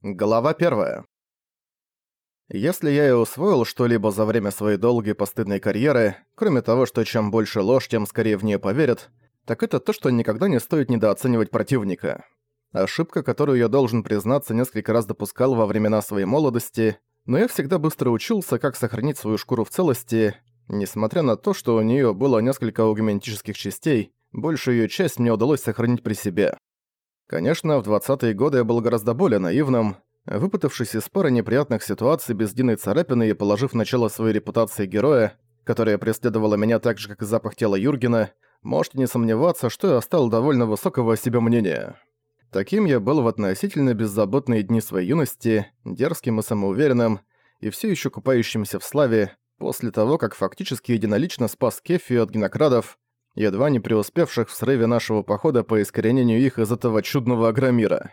Глава 1. Если я и усвоил что-либо за время своей долгой постыдной карьеры, кроме того, что чем больше ложь, тем скорее в нее поверят, так это то, что никогда не стоит недооценивать противника. Ошибка, которую я должен признаться, несколько раз допускал во времена своей молодости, но я всегда быстро учился, как сохранить свою шкуру в целости, несмотря на то, что у нее было несколько аугментических частей, большую ее часть мне удалось сохранить при себе. Конечно, в 20-е годы я был гораздо более наивным. Выпутавшись из пары неприятных ситуаций без единой царапины и положив начало своей репутации героя, которая преследовала меня так же, как и запах тела Юргена, можете не сомневаться, что я стал довольно высокого о себе мнения. Таким я был в относительно беззаботные дни своей юности, дерзким и самоуверенным, и все еще купающимся в славе, после того, как фактически единолично спас Кефию от генокрадов, едва не преуспевших в срыве нашего похода по искоренению их из этого чудного агромира.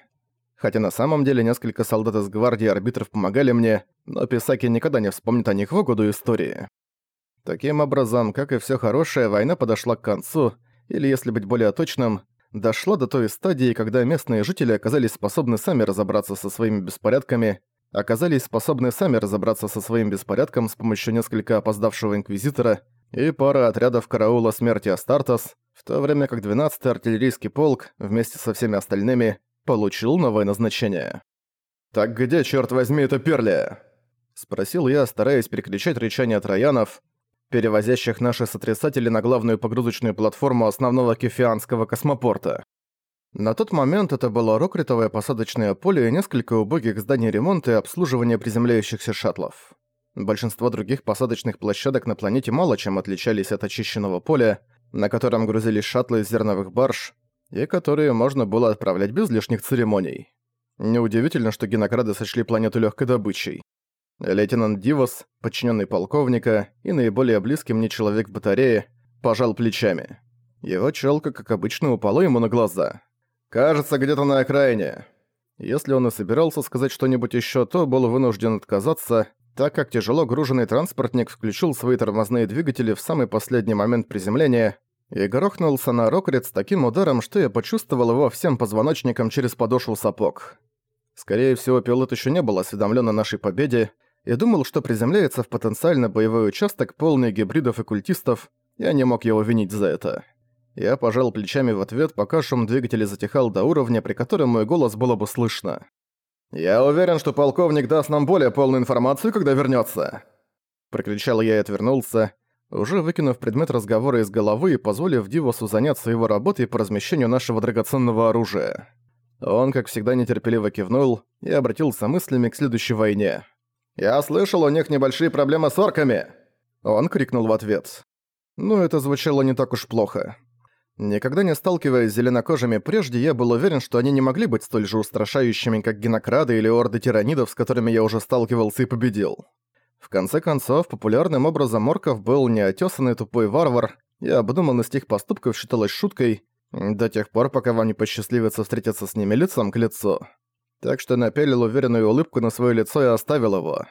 Хотя на самом деле несколько солдат из гвардии арбитров помогали мне, но Писаки никогда не вспомнит о них в году истории. Таким образом, как и все хорошее, война подошла к концу, или, если быть более точным, дошла до той стадии, когда местные жители оказались способны сами разобраться со своими беспорядками, оказались способны сами разобраться со своим беспорядком с помощью несколько опоздавшего инквизитора и пара отрядов караула смерти Астартес, в то время как 12-й артиллерийский полк вместе со всеми остальными получил новое назначение. «Так где, черт возьми, это Перлия?» — спросил я, стараясь перекричать рычание троянов, перевозящих наши сотрясатели на главную погрузочную платформу основного кефианского космопорта. На тот момент это было рокритовое посадочное поле и несколько убогих зданий ремонта и обслуживания приземляющихся шаттлов. Большинство других посадочных площадок на планете мало чем отличались от очищенного поля, на котором грузились шаттлы из зерновых барж, и которые можно было отправлять без лишних церемоний. Неудивительно, что генокрады сочли планету легкой добычей. Лейтенант Дивос, подчиненный полковника и наиболее близкий мне человек в батарее, пожал плечами. Его челка, как обычно, упала ему на глаза. «Кажется, где-то на окраине». Если он и собирался сказать что-нибудь еще, то был вынужден отказаться, так как тяжело груженный транспортник включил свои тормозные двигатели в самый последний момент приземления и грохнулся на Рокрит с таким ударом, что я почувствовал его всем позвоночником через подошву сапог. Скорее всего, пилот еще не был осведомлен о нашей победе и думал, что приземляется в потенциально боевой участок, полный гибридов и культистов, я не мог его винить за это. Я пожал плечами в ответ, пока шум двигателя затихал до уровня, при котором мой голос было бы слышно. «Я уверен, что полковник даст нам более полную информацию, когда вернётся!» Прокричал я и отвернулся, уже выкинув предмет разговора из головы и позволив Дивосу заняться его работой по размещению нашего драгоценного оружия. Он, как всегда, нетерпеливо кивнул и обратился мыслями к следующей войне. «Я слышал, у них небольшие проблемы с орками!» Он крикнул в ответ. Ну, это звучало не так уж плохо. Никогда не сталкиваясь с зеленокожими прежде, я был уверен, что они не могли быть столь же устрашающими, как генокрады или орды тиранидов, с которыми я уже сталкивался и победил. В конце концов, популярным образом Морков был неотесанный тупой варвар, и обдуманность их поступков считалась шуткой, до тех пор, пока вам не посчастливится встретиться с ними лицом к лицу. Так что напялил уверенную улыбку на свое лицо и оставил его.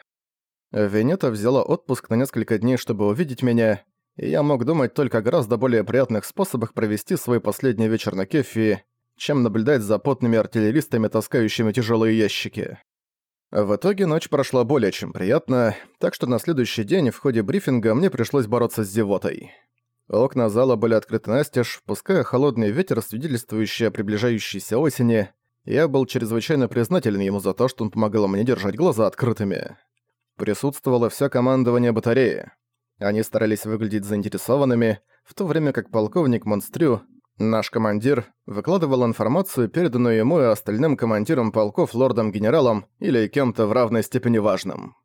Венета взяла отпуск на несколько дней, чтобы увидеть меня, и я мог думать только о гораздо более приятных способах провести свой последний вечер на Кефи, чем наблюдать за потными артиллеристами, таскающими тяжелые ящики. В итоге ночь прошла более чем приятно, так что на следующий день в ходе брифинга мне пришлось бороться с зевотой. Окна зала были открыты настежь, впуская холодный ветер, свидетельствующий о приближающейся осени. Я был чрезвычайно признателен ему за то, что он помогал мне держать глаза открытыми. Присутствовало все командование батареи. Они старались выглядеть заинтересованными, в то время как полковник Монстрю, наш командир, выкладывал информацию, переданную ему и остальным командирам полков лордам-генералам или кем-то в равной степени важным.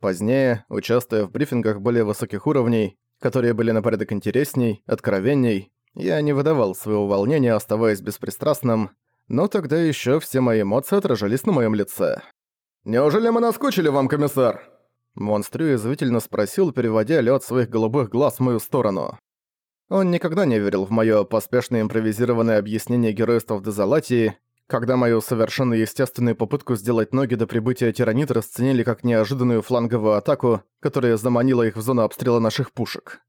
Позднее, участвуя в брифингах более высоких уровней, которые были на порядок интересней, откровенней, я не выдавал своего волнения, оставаясь беспристрастным, но тогда еще все мои эмоции отражались на моем лице. «Неужели мы наскучили вам, комиссар?» Монстрю язвительно спросил, переводя лед своих голубых глаз в мою сторону. Он никогда не верил в моё поспешно импровизированное объяснение геройства в Дезолатии, когда мою совершенно естественную попытку сделать ноги до прибытия тиранит расценили как неожиданную фланговую атаку, которая заманила их в зону обстрела наших пушек.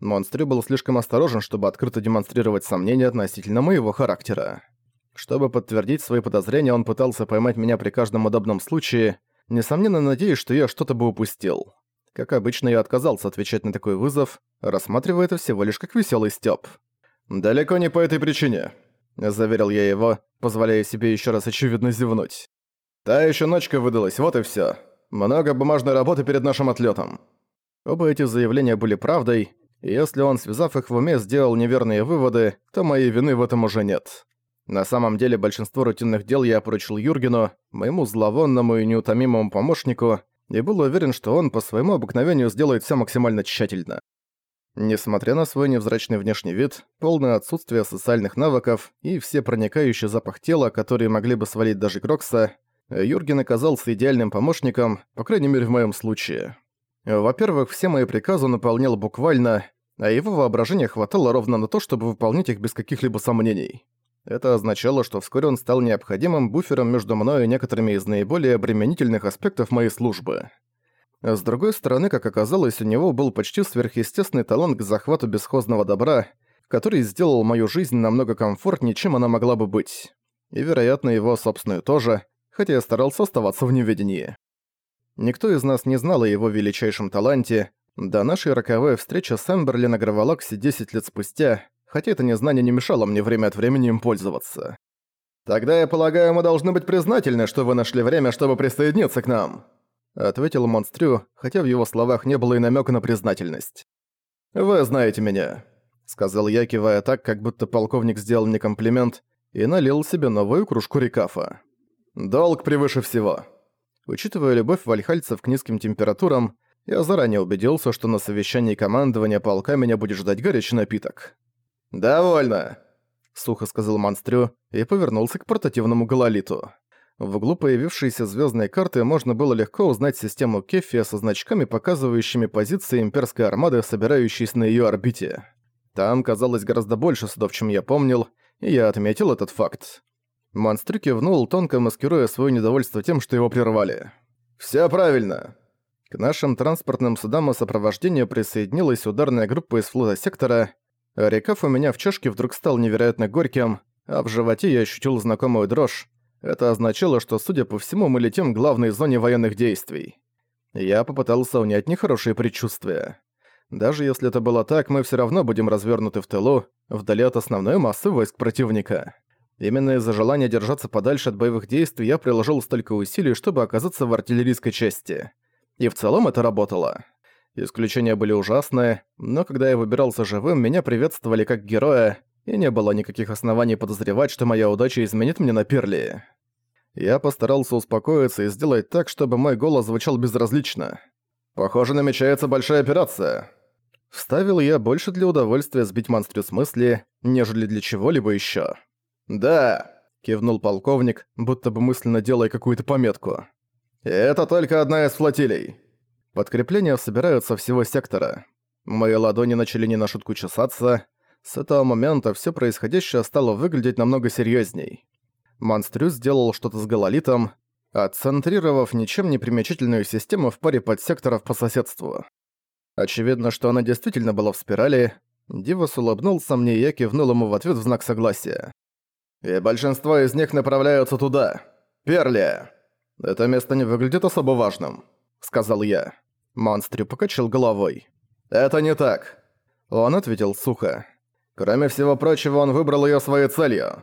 Монстрю был слишком осторожен, чтобы открыто демонстрировать сомнения относительно моего характера. Чтобы подтвердить свои подозрения, он пытался поймать меня при каждом удобном случае, несомненно надеясь, что я что-то бы упустил. Как обычно, я отказался отвечать на такой вызов, рассматривая это всего лишь как веселый стёб. «Далеко не по этой причине», — заверил я его, позволяя себе еще раз очевидно зевнуть. «Та еще ночка выдалась, вот и все. Много бумажной работы перед нашим отлетом. Оба эти заявления были правдой, и если он, связав их в уме, сделал неверные выводы, то моей вины в этом уже нет. На самом деле большинство рутинных дел я поручил Юргену, моему зловонному и неутомимому помощнику, и был уверен, что он по своему обыкновению сделает все максимально тщательно. Несмотря на свой невзрачный внешний вид, полное отсутствие социальных навыков и все проникающий запах тела, которые могли бы свалить даже Крокса, Юрген оказался идеальным помощником, по крайней мере в моем случае. Во-первых, все мои приказы он выполнял буквально, а его воображения хватало ровно на то, чтобы выполнять их без каких-либо сомнений. Это означало, что вскоре он стал необходимым буфером между мной и некоторыми из наиболее обременительных аспектов моей службы. С другой стороны, как оказалось, у него был почти сверхъестественный талант к захвату бесхозного добра, который сделал мою жизнь намного комфортнее, чем она могла бы быть. И, вероятно, его собственную тоже, хотя я старался оставаться в неведении. Никто из нас не знал о его величайшем таланте, до нашей роковой встречи с Эмберли на Граволаксе 10 лет спустя, хотя это незнание не мешало мне время от времени им пользоваться. «Тогда, я полагаю, мы должны быть признательны, что вы нашли время, чтобы присоединиться к нам», ответил Монстрю, хотя в его словах не было и намека на признательность. «Вы знаете меня», — сказал я, кивая так, как будто полковник сделал мне комплимент и налил себе новую кружку рекафа. «Долг превыше всего». Учитывая любовь вальхальцев к низким температурам, я заранее убедился, что на совещании командования полка меня будет ждать горячий напиток. «Довольно», — сухо сказал Монстрю и повернулся к портативному гололиту. В углу появившейся звездной карты можно было легко узнать систему Кеффия со значками, показывающими позиции имперской армады, собирающейся на ее орбите. Там казалось гораздо больше судов, чем я помнил, и я отметил этот факт. Монстрю кивнул, тонко маскируя свое недовольство тем, что его прервали. «Всё правильно!» К нашим транспортным судам и сопровождению присоединилась ударная группа из флота сектора, Рекаф у меня в чашке вдруг стал невероятно горьким, а в животе я ощутил знакомую дрожь. Это означало, что, судя по всему, мы летим к главной зоне военных действий. Я попытался унять нехорошие предчувствия. Даже если это было так, мы все равно будем развернуты в тылу, вдали от основной массы войск противника. Именно из-за желания держаться подальше от боевых действий я приложил столько усилий, чтобы оказаться в артиллерийской части. И в целом это работало. Исключения были ужасные, но когда я выбирался живым, меня приветствовали как героя, и не было никаких оснований подозревать, что моя удача изменит мне на перли. Я постарался успокоиться и сделать так, чтобы мой голос звучал безразлично. «Похоже, намечается большая операция». Вставил я больше для удовольствия сбить монстрю с мысли, нежели для чего-либо ещё. «Да», — кивнул полковник, будто бы мысленно делая какую-то пометку. «Это только одна из флотилий. Подкрепления собираются всего сектора. Мои ладони начали не на шутку чесаться. С этого момента все происходящее стало выглядеть намного серьезней. Монстрю сделал что-то с гололитом, отцентрировав ничем не примечательную систему в паре подсекторов по соседству. Очевидно, что она действительно была в спирали. Дивас улыбнулся мне, и я кивнул ему в ответ в знак согласия. «И большинство из них направляются туда. Перли. Это место не выглядит особо важным», — сказал я. Монстрю покачал головой. «Это не так». Он ответил сухо. Кроме всего прочего, он выбрал её своей целью.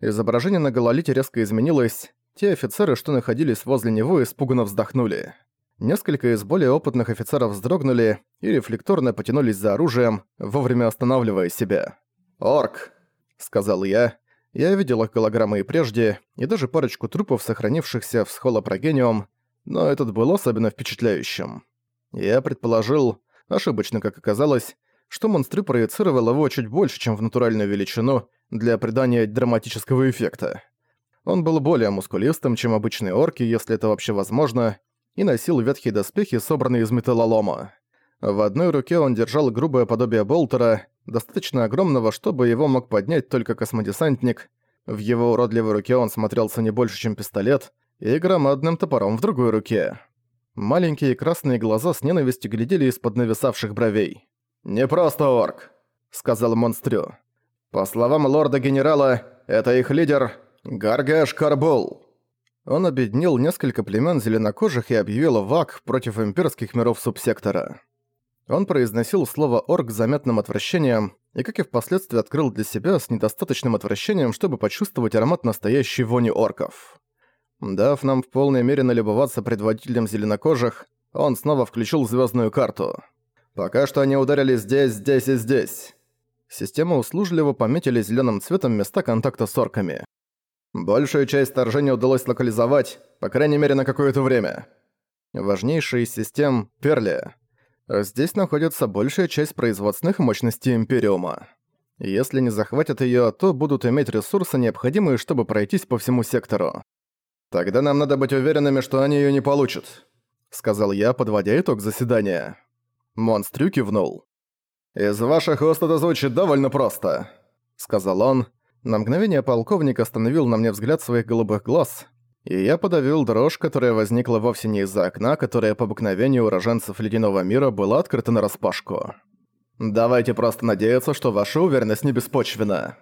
Изображение на гололите резко изменилось. Те офицеры, что находились возле него, испуганно вздохнули. Несколько из более опытных офицеров вздрогнули и рефлекторно потянулись за оружием, вовремя останавливая себя. «Орк», — сказал я. Я видел их голограммы и прежде, и даже парочку трупов, сохранившихся в схолопрогениум, но этот был особенно впечатляющим. Я предположил, ошибочно как оказалось, что монстры проецировал его чуть больше, чем в натуральную величину, для придания драматического эффекта. Он был более мускулистым, чем обычные орки, если это вообще возможно, и носил ветхие доспехи, собранные из металлолома. В одной руке он держал грубое подобие болтера, достаточно огромного, чтобы его мог поднять только космодесантник. В его уродливой руке он смотрелся не больше, чем пистолет, и громадным топором в другой руке. Маленькие красные глаза с ненавистью глядели из-под нависавших бровей. «Не просто орк», — сказал Монстрю. «По словам лорда-генерала, это их лидер, Гаргаш Карбол. Он объединил несколько племен зеленокожих и объявил ВАК против имперских миров субсектора. Он произносил слово «орк» с заметным отвращением, и, как и впоследствии, открыл для себя с недостаточным отвращением, чтобы почувствовать аромат настоящей вони орков. Дав нам в полной мере налюбоваться предводителем зеленокожих, он снова включил звездную карту. «Пока что они ударили здесь, здесь и здесь». Система услужливо пометили зеленым цветом места контакта с орками. Большую часть вторжения удалось локализовать, по крайней мере на какое-то время. Важнейшая из систем — Перли. Здесь находится большая часть производственных мощностей Империума. Если не захватят её, то будут иметь ресурсы, необходимые, чтобы пройтись по всему сектору. «Тогда нам надо быть уверенными, что они её не получат», — сказал я, подводя итог заседания. Монстрю кивнул. «Из ваших уст это звучит довольно просто», — сказал он, на мгновение полковник остановил на мне взгляд своих голубых глаз, и я подавил дрожь, которая возникла вовсе не из-за окна, которое по обыкновению уроженцев Ледяного мира было открыто нараспашку. «Давайте просто надеяться, что ваша уверенность не беспочвена».